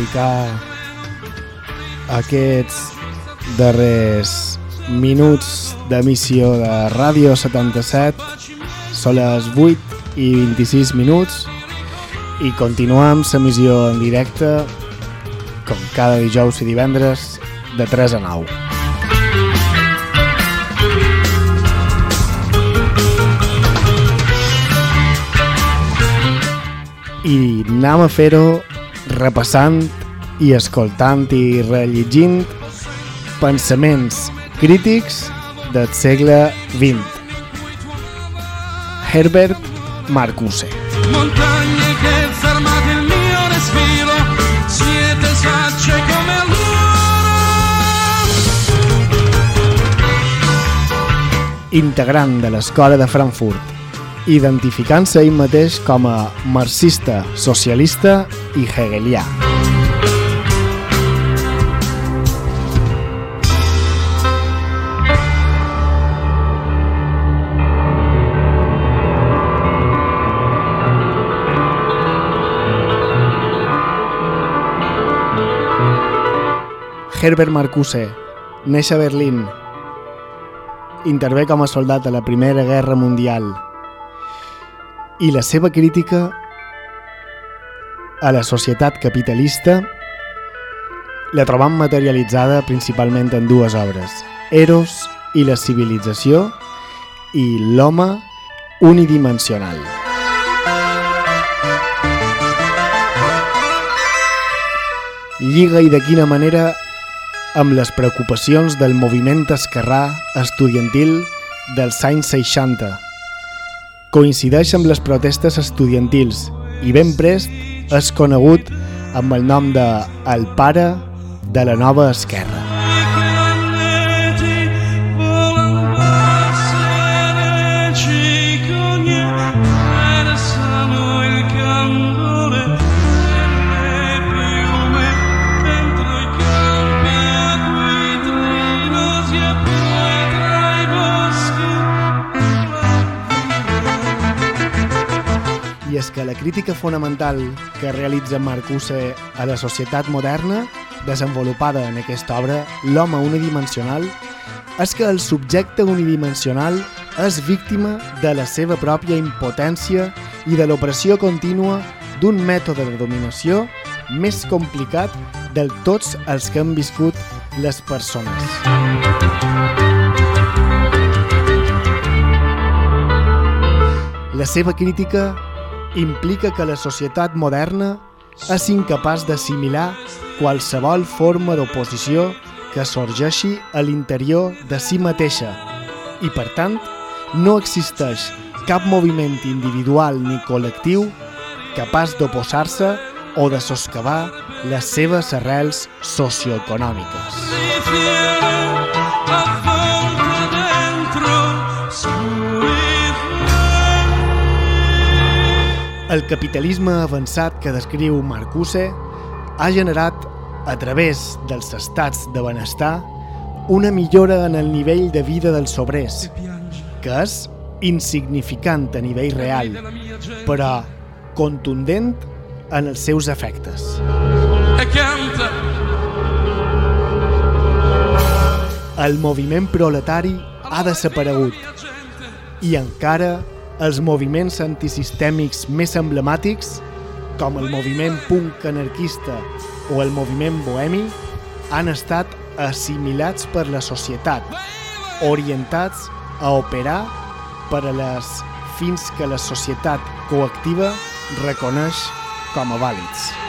dedicar aquests darrers minuts d'emissió de Ràdio 77 són les 8 i 26 minuts i continuem l'emissió en directe com cada dijous i divendres de 3 a 9. I anem a fer-ho repassant i escoltant i rellegint pensaments crítics del segle XX. Herbert Marcuse. Montagne che il mio respiro, siete come Integrant de l'Escola de Frankfurt, identificant-se ell mateix com a marxista, socialista i hegelià. Herbert Marcuse neix a Berlín. Intervé com a soldat a la Primera Guerra Mundial. I la seva crítica a la societat capitalista la trobam materialitzada principalment en dues obres, Eros i la civilització i l'home unidimensional. Lliga i de quina manera amb les preocupacions del moviment esquerrà estudiantil dels anys 60. Coincideix amb les protestes estudiantils i ben prest és conegut amb el nom de El pare de la nova esquerra. Que la crítica fonamental que realitza Marcuse a la societat moderna, desenvolupada en aquesta obra, L'home unidimensional, és que el subjecte unidimensional és víctima de la seva pròpia impotència i de l'opressió contínua d'un mètode de dominació més complicat del tots els que han viscut les persones. La seva crítica implica que la societat moderna és incapaç d'assimilar qualsevol forma d'oposició que sorgeixi a l'interior de si mateixa i, per tant, no existeix cap moviment individual ni col·lectiu capaç d'oposar-se o de soscavar les seves arrels socioeconòmiques. El capitalisme avançat que descriu Marcuse ha generat, a través dels estats de benestar, una millora en el nivell de vida dels obrers, que és insignificant a nivell real, però contundent en els seus efectes. El moviment proletari ha desaparegut i encara els moviments antisistèmics més emblemàtics, com el moviment punk anarquista o el moviment bohemi, han estat assimilats per la societat, orientats a operar per a les fins que la societat coactiva reconeix com a vàlids.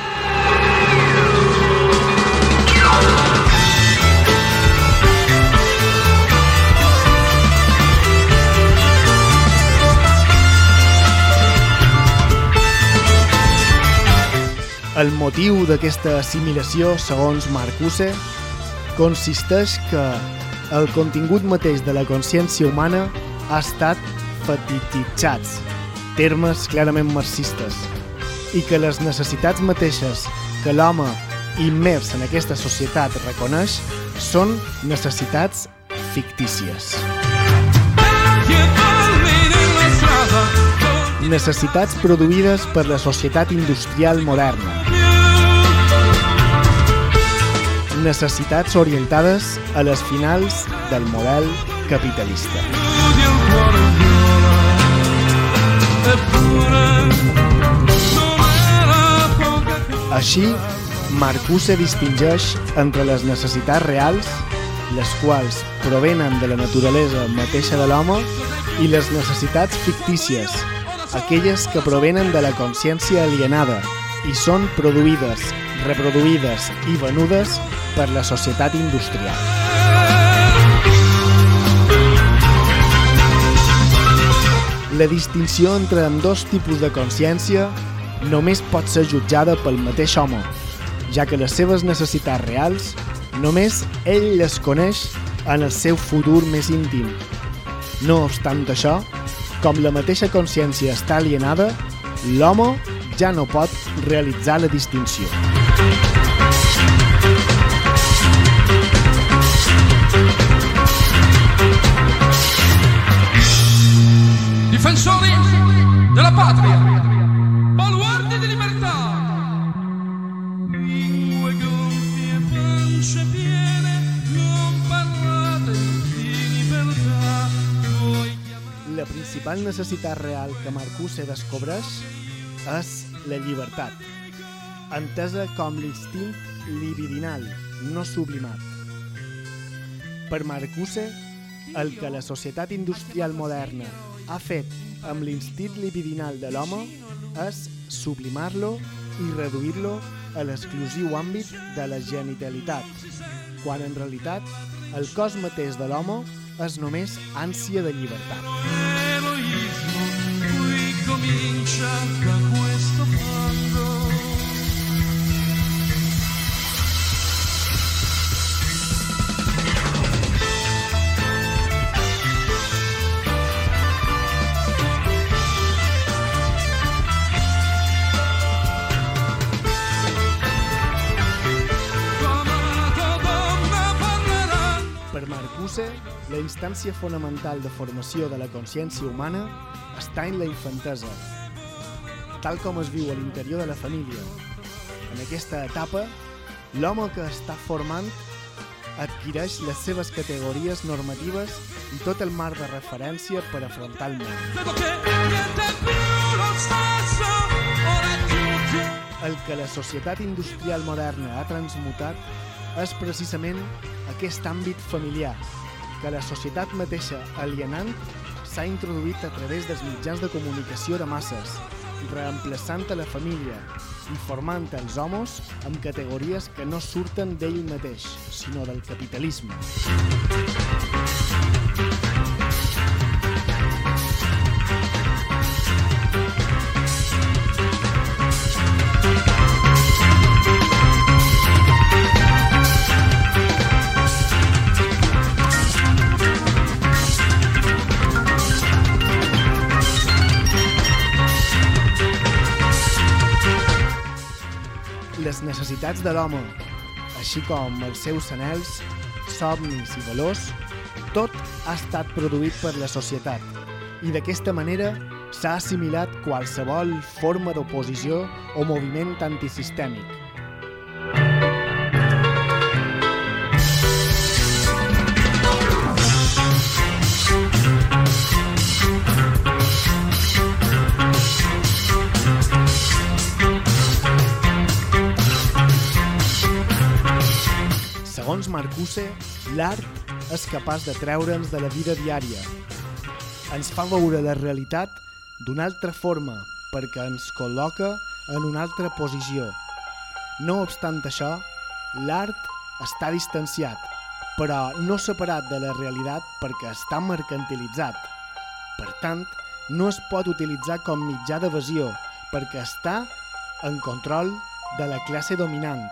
El motiu d'aquesta assimilació, segons Marcuse, consisteix que el contingut mateix de la consciència humana ha estat fetititzats, termes clarament marxistes, i que les necessitats mateixes que l'home immers en aquesta societat reconeix són necessitats fictícies. Necessitats produïdes per la societat industrial moderna, necessitats orientades a les finals del model capitalista. Així, Marcuse distingeix entre les necessitats reals, les quals provenen de la naturalesa mateixa de l'home, i les necessitats fictícies, aquelles que provenen de la consciència alienada i són produïdes, reproduïdes i venudes per la societat industrial. La distinció entre amb dos tipus de consciència només pot ser jutjada pel mateix home, ja que les seves necessitats reals només ell les coneix en el seu futur més íntim. No obstant això, com la mateixa consciència està alienada, l'home ja no pot realitzar la distinció. Difensori de la patria principal necessitat real que Marcuse descobreix és la llibertat, entesa com l'instint libidinal, no sublimat. Per Marcuse, el que la societat industrial moderna ha fet amb l'instint libidinal de l'home és sublimar-lo i reduir-lo a l'exclusiu àmbit de la genitalitat, quan en realitat el cos mateix de l'home és només ànsia de llibertat. comincia da instància fonamental de formació de la consciència humana està en la infantesa, tal com es viu a l'interior de la família. En aquesta etapa, l'home que està formant adquireix les seves categories normatives i tot el marc de referència per afrontar el món. El que la societat industrial moderna ha transmutat és precisament aquest àmbit familiar, que la societat mateixa alienant s'ha introduït a través dels mitjans de comunicació de masses, reemplaçant a la família i formant els homes amb categories que no surten d'ell mateix, sinó del capitalisme. Necessitats de l'home, així com els seus anels, somnis i valors, tot ha estat produït per la societat i d'aquesta manera s'ha assimilat qualsevol forma d'oposició o moviment antisistèmic. Marcuse, l'art és capaç de treure'ns de la vida diària. Ens fa veure la realitat d'una altra forma perquè ens col·loca en una altra posició. No obstant això, l'art està distanciat, però no separat de la realitat perquè està mercantilitzat. Per tant, no es pot utilitzar com mitjà d'evasió perquè està en control de la classe dominant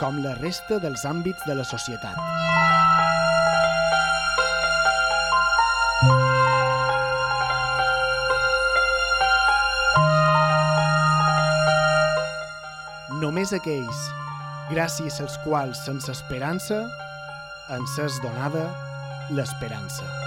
com la resta dels àmbits de la societat. Només aquells, gràcies als quals sense esperança, ens és donada l'esperança.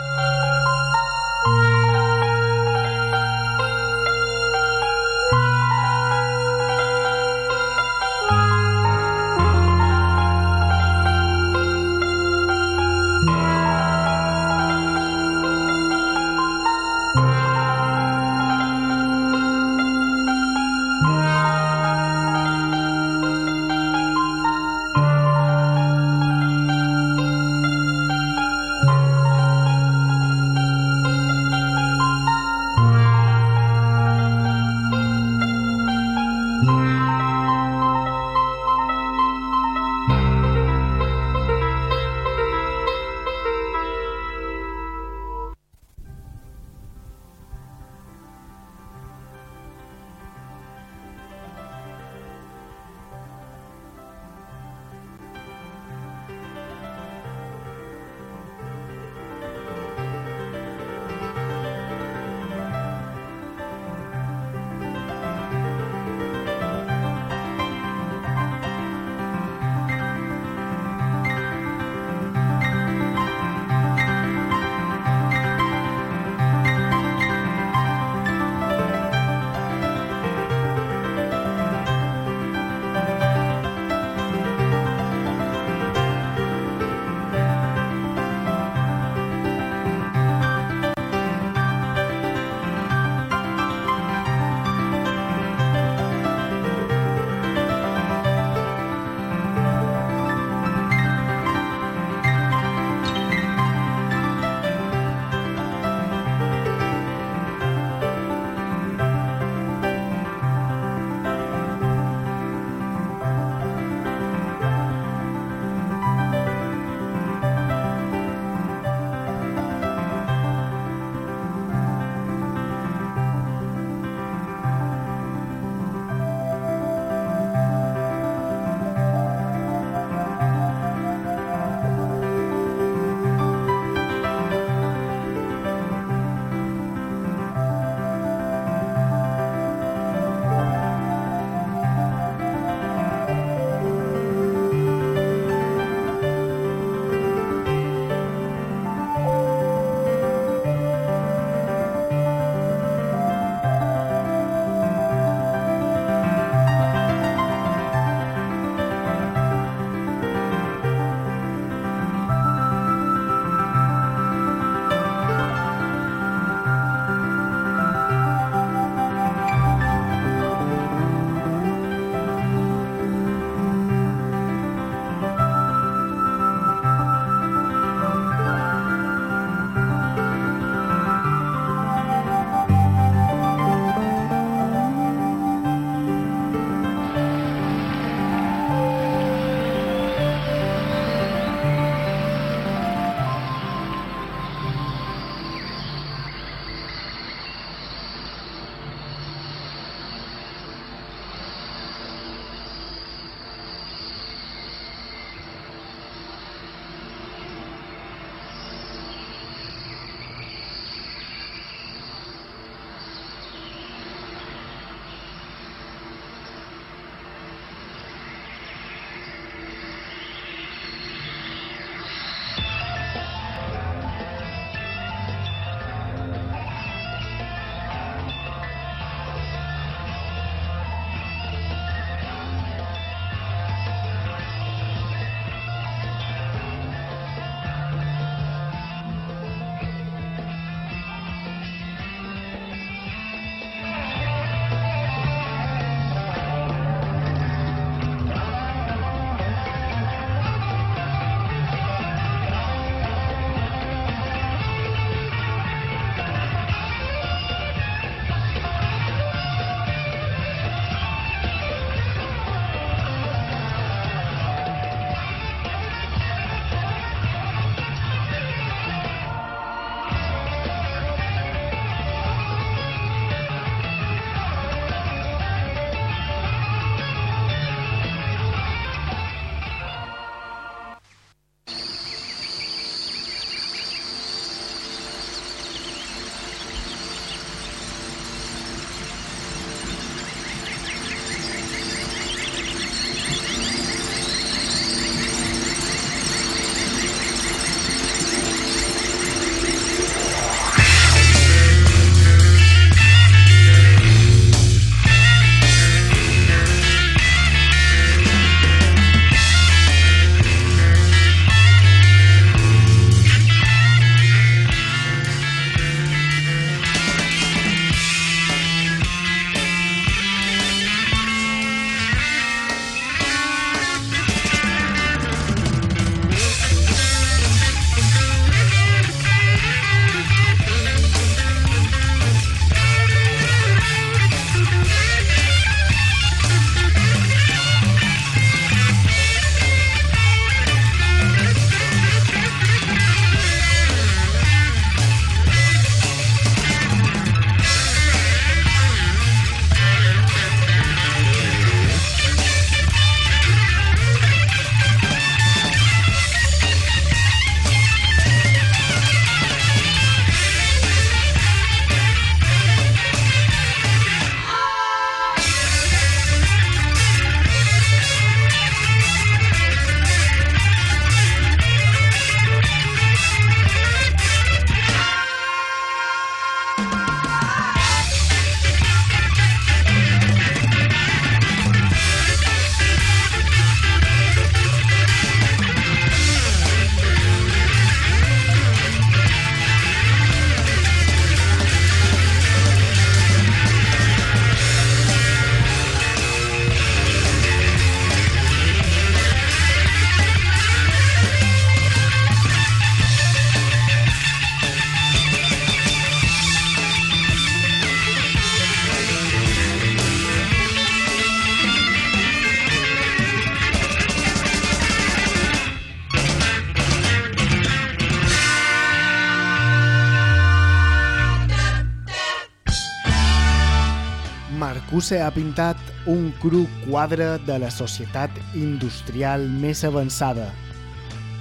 Marcuse ha pintat un cru quadre de la societat industrial més avançada,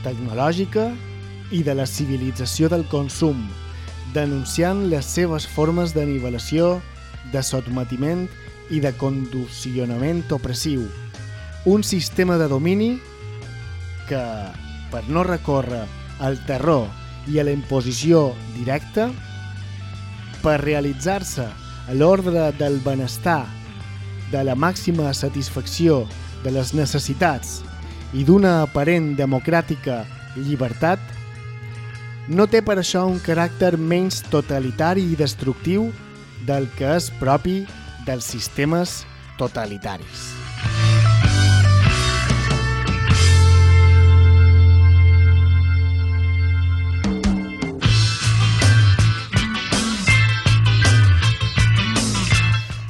tecnològica i de la civilització del consum, denunciant les seves formes de nivelació, de sotmetiment i de condicionament opressiu. Un sistema de domini que, per no recórrer al terror i a la imposició directa, per realitzar-se a l'ordre del benestar, de la màxima satisfacció de les necessitats i d'una aparent democràtica llibertat, no té per això un caràcter menys totalitari i destructiu del que és propi dels sistemes totalitaris.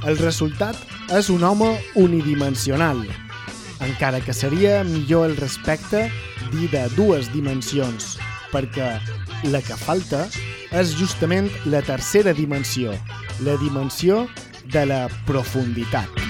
El resultat és un home unidimensional, encara que seria millor el respecte dir de dues dimensions, perquè la que falta és justament la tercera dimensió, la dimensió de la profunditat.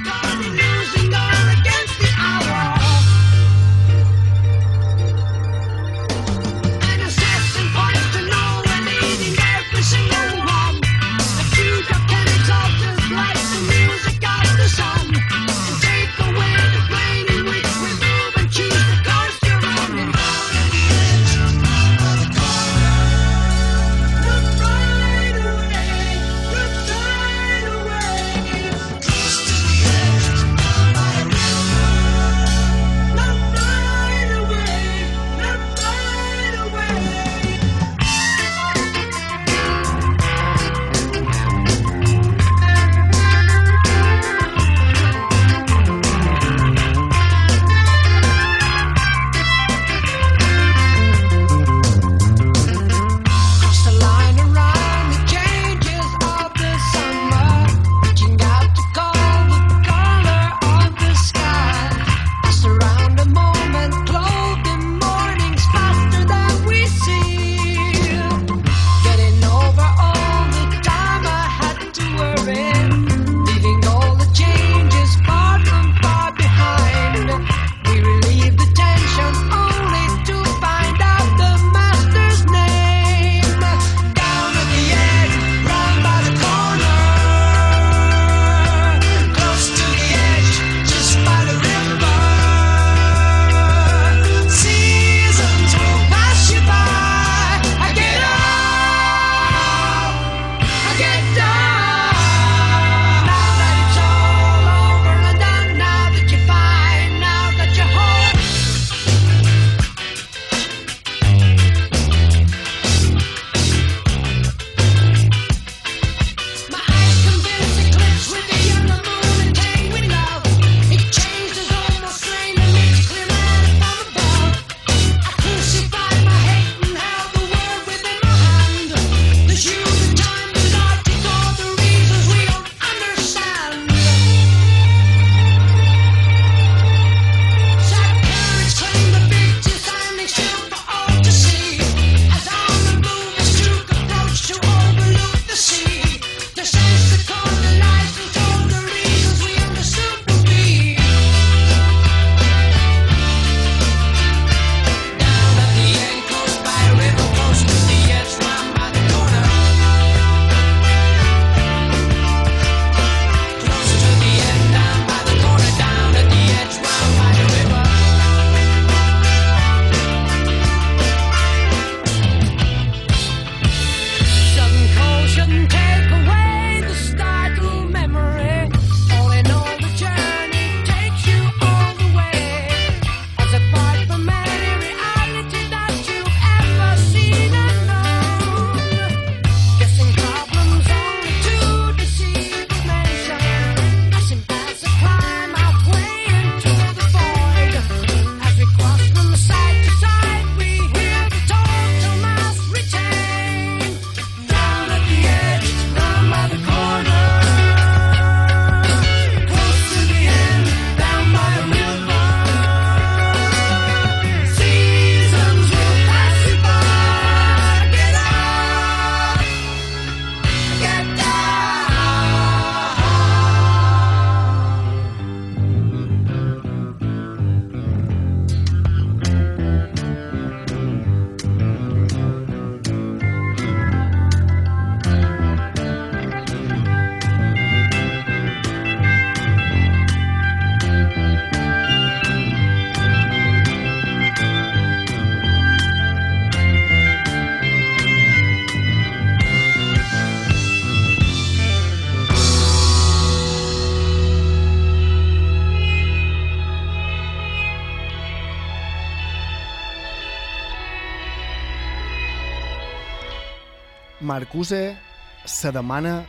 Marcuse se demana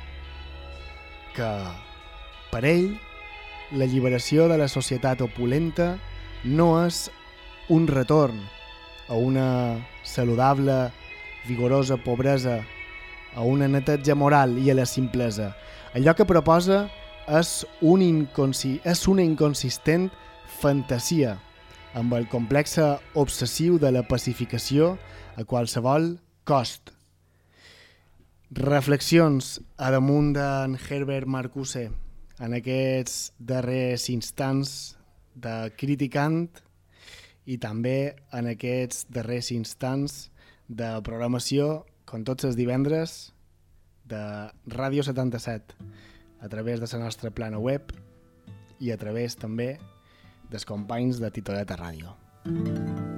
que, per ell, l'alliberació de la societat opulenta no és un retorn a una saludable, vigorosa pobresa, a una neteja moral i a la simplesa. Allò que proposa és, un inconsi és una inconsistent fantasia amb el complex obsessiu de la pacificació a qualsevol cost. Reflexions a damunt d'en Herbert Marcuse en aquests darrers instants de criticant i també en aquests darrers instants de programació, com tots els divendres, de Ràdio 77, a través de la nostra plana web i a través també dels companys de Titoleta Ràdio. Mm -hmm.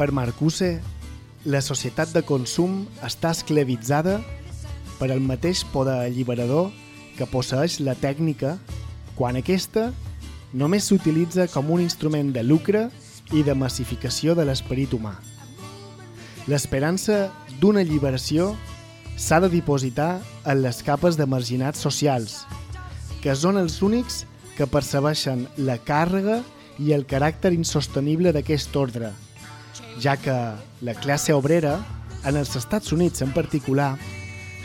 Per Marcuse, la societat de consum està esclavitzada per al mateix poder alliberador que posseix la tècnica quan aquesta només s'utilitza com un instrument de lucre i de massificació de l'esperit humà. L'esperança d'una alliberació s'ha de dipositar en les capes de marginats socials, que són els únics que percebeixen la càrrega i el caràcter insostenible d'aquest ordre, ja que la classe obrera, en els Estats Units en particular,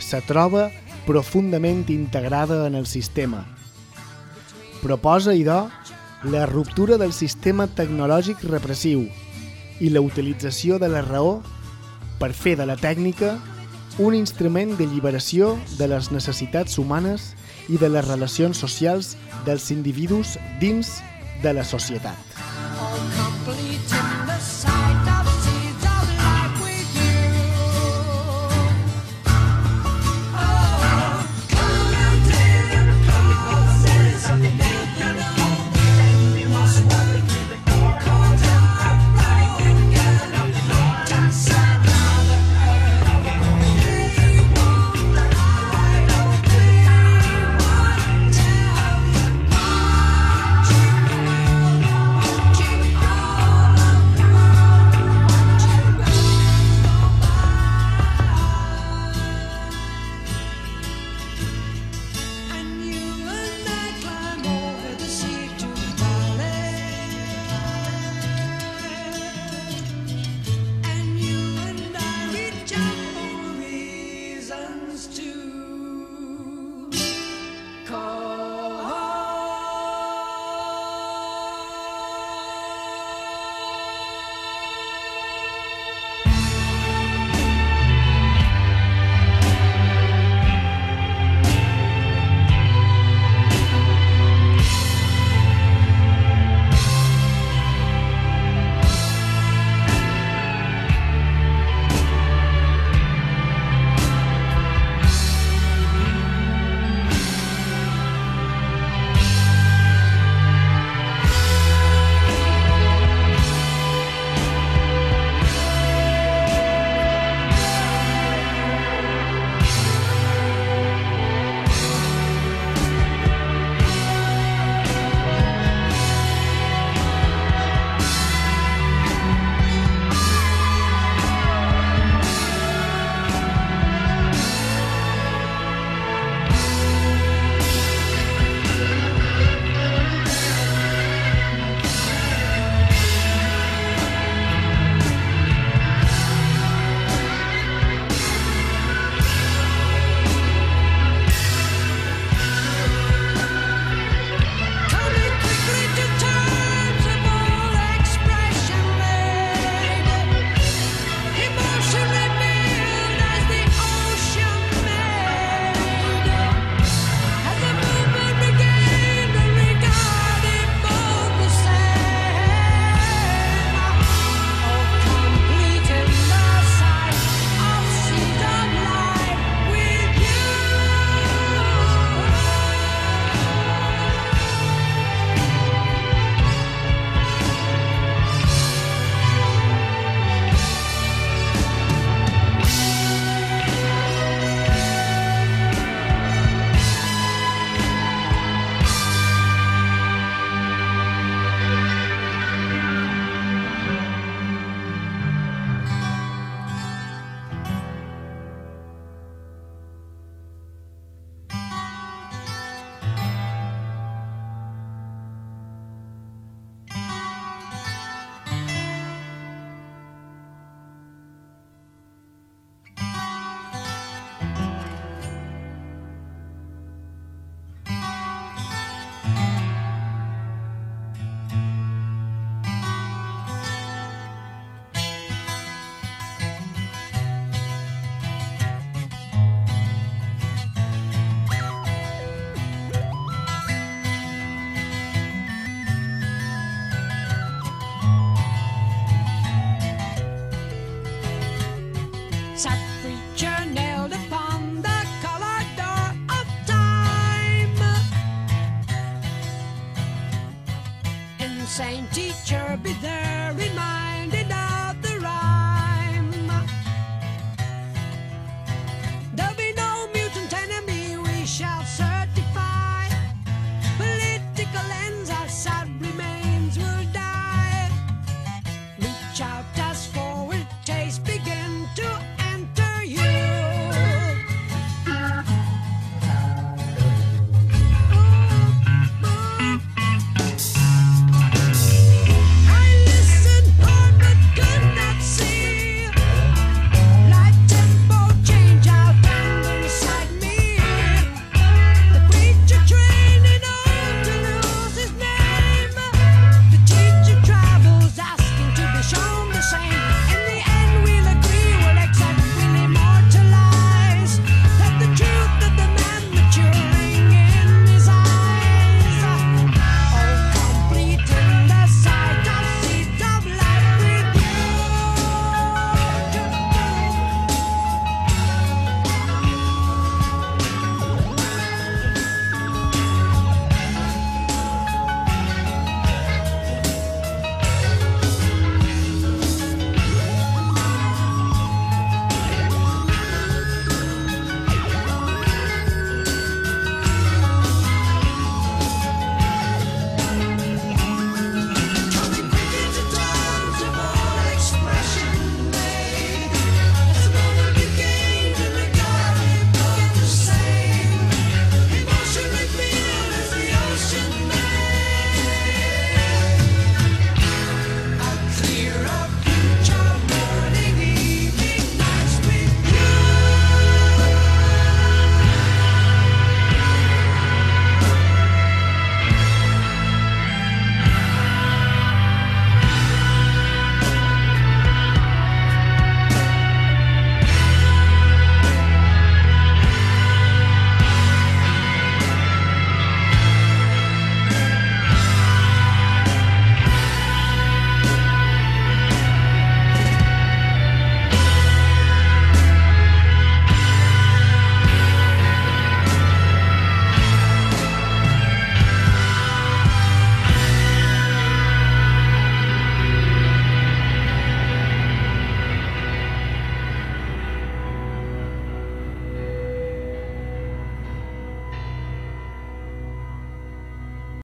se troba profundament integrada en el sistema. Proposa, idò, la ruptura del sistema tecnològic repressiu i la utilització de la raó per fer de la tècnica un instrument de lliberació de les necessitats humanes i de les relacions socials dels individus dins de la societat.